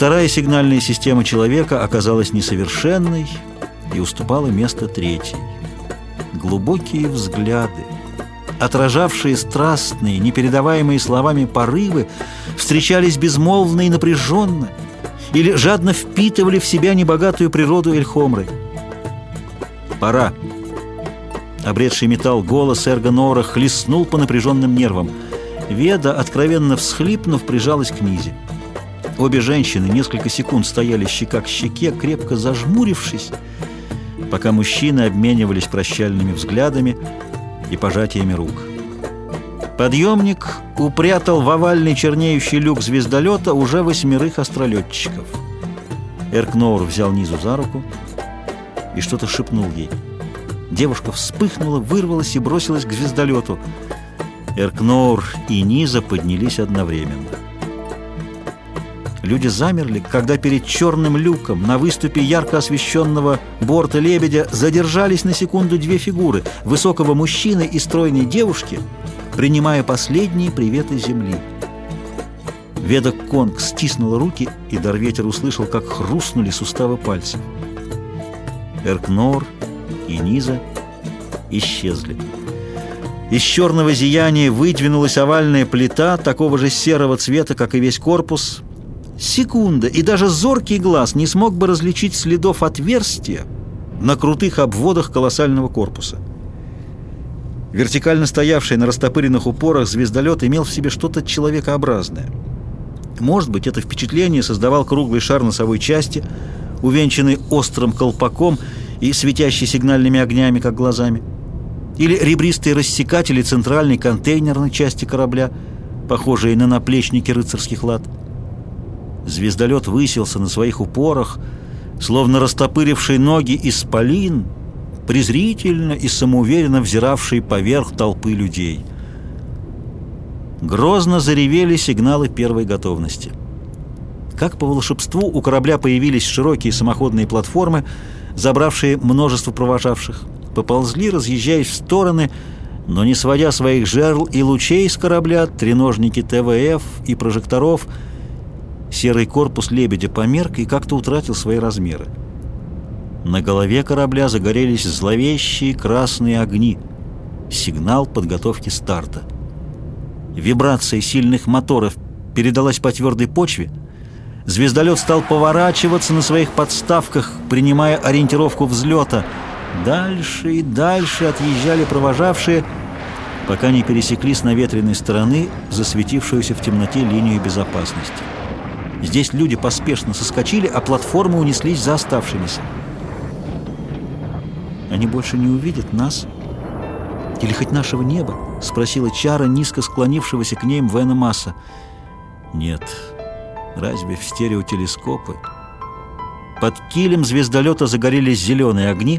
Вторая сигнальная система человека оказалась несовершенной и уступала место третьей. Глубокие взгляды, отражавшие страстные, непередаваемые словами порывы, встречались безмолвно и напряженно или жадно впитывали в себя небогатую природу Эльхомры. «Пора!» Обретший металл голос Эрго Нора хлестнул по напряженным нервам. Веда, откровенно всхлипнув, прижалась к Низе. Обе женщины несколько секунд стояли щека к щеке, крепко зажмурившись, пока мужчины обменивались прощальными взглядами и пожатиями рук. Подъемник упрятал в овальный чернеющий люк звездолета уже восьмерых астролетчиков. Эркноур взял Низу за руку и что-то шепнул ей. Девушка вспыхнула, вырвалась и бросилась к звездолету. Эркноур и Низа поднялись одновременно. Люди замерли, когда перед черным люком на выступе ярко освещенного борта лебедя задержались на секунду две фигуры – высокого мужчины и стройной девушки, принимая последние приветы земли. Веда Конг стиснула руки, и Дарветер услышал, как хрустнули суставы пальцев. Эркнор и Низа исчезли. Из черного зияния выдвинулась овальная плита такого же серого цвета, как и весь корпус – Секунда, и даже зоркий глаз не смог бы различить следов отверстия на крутых обводах колоссального корпуса. Вертикально стоявший на растопыренных упорах звездолет имел в себе что-то человекообразное. Может быть, это впечатление создавал круглый шар носовой части, увенчанный острым колпаком и светящий сигнальными огнями, как глазами. Или ребристые рассекатели центральной контейнерной части корабля, похожие на наплечники рыцарских лад. Звездолет высился на своих упорах, словно растопыривший ноги исполин, презрительно и самоуверенно взиравший поверх толпы людей. Грозно заревели сигналы первой готовности. Как по волшебству у корабля появились широкие самоходные платформы, забравшие множество провожавших. Поползли, разъезжаясь в стороны, но не сводя своих жерл и лучей с корабля, треножники ТВФ и прожекторов – Серый корпус лебедя померк и как-то утратил свои размеры. На голове корабля загорелись зловещие красные огни. Сигнал подготовки старта. Вибрация сильных моторов передалась по твердой почве. Звездолет стал поворачиваться на своих подставках, принимая ориентировку взлета. Дальше и дальше отъезжали провожавшие, пока не пересекли с наветренной стороны засветившуюся в темноте линию безопасности. Здесь люди поспешно соскочили, а платформы унеслись за оставшимися. «Они больше не увидят нас? Или хоть нашего неба?» — спросила Чара, низко склонившегося к ней Мвена Масса. «Нет. Разве в стереотелескопы?» Под килем звездолета загорелись зеленые огни.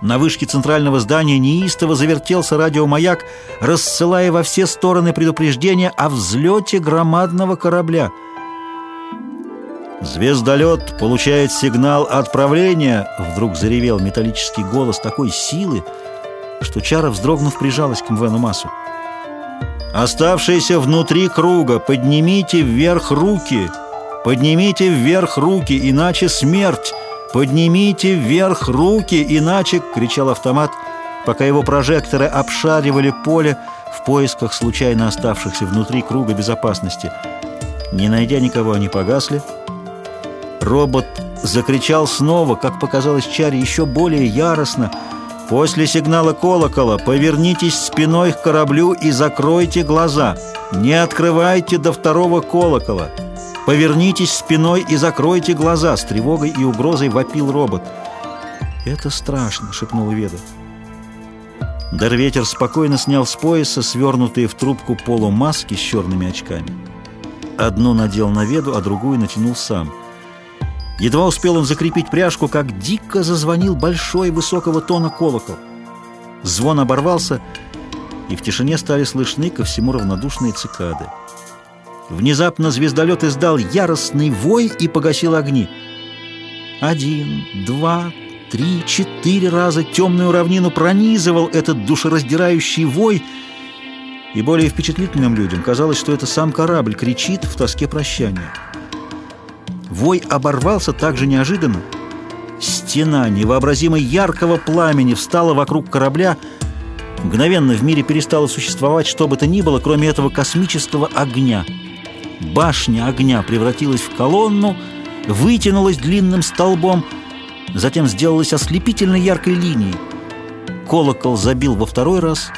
На вышке центрального здания неистово завертелся радиомаяк, рассылая во все стороны предупреждения о взлете громадного корабля — «Звездолет получает сигнал отправления!» Вдруг заревел металлический голос такой силы, что Чара, вздрогнув, прижалась к Мвену Массу. «Оставшиеся внутри круга, поднимите вверх руки! Поднимите вверх руки, иначе смерть! Поднимите вверх руки, иначе...» — кричал автомат, пока его прожекторы обшаривали поле в поисках случайно оставшихся внутри круга безопасности. Не найдя никого, они погасли — Робот закричал снова, как показалось Чаре, еще более яростно. «После сигнала колокола повернитесь спиной к кораблю и закройте глаза. Не открывайте до второго колокола. Повернитесь спиной и закройте глаза!» С тревогой и угрозой вопил робот. «Это страшно», — шепнул Веда. Дарветер спокойно снял с пояса свернутые в трубку полумаски с черными очками. Одну надел на Веду, а другую натянул сам — Едва успел он закрепить пряжку, как дико зазвонил большой высокого тона колокол. Звон оборвался, и в тишине стали слышны ко всему равнодушные цикады. Внезапно звездолет издал яростный вой и погасил огни. Один, два, три, четыре раза темную равнину пронизывал этот душераздирающий вой, и более впечатлительным людям казалось, что это сам корабль кричит в тоске прощания. Вой оборвался так же неожиданно. Стена невообразимо яркого пламени встала вокруг корабля. Мгновенно в мире перестало существовать что бы то ни было, кроме этого космического огня. Башня огня превратилась в колонну, вытянулась длинным столбом, затем сделалась ослепительно яркой линией. Колокол забил во второй раз,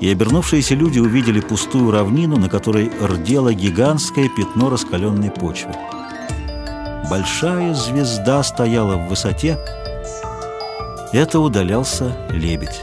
и обернувшиеся люди увидели пустую равнину, на которой рдело гигантское пятно раскаленной почвы. Большая звезда стояла в высоте. Это удалялся лебедь.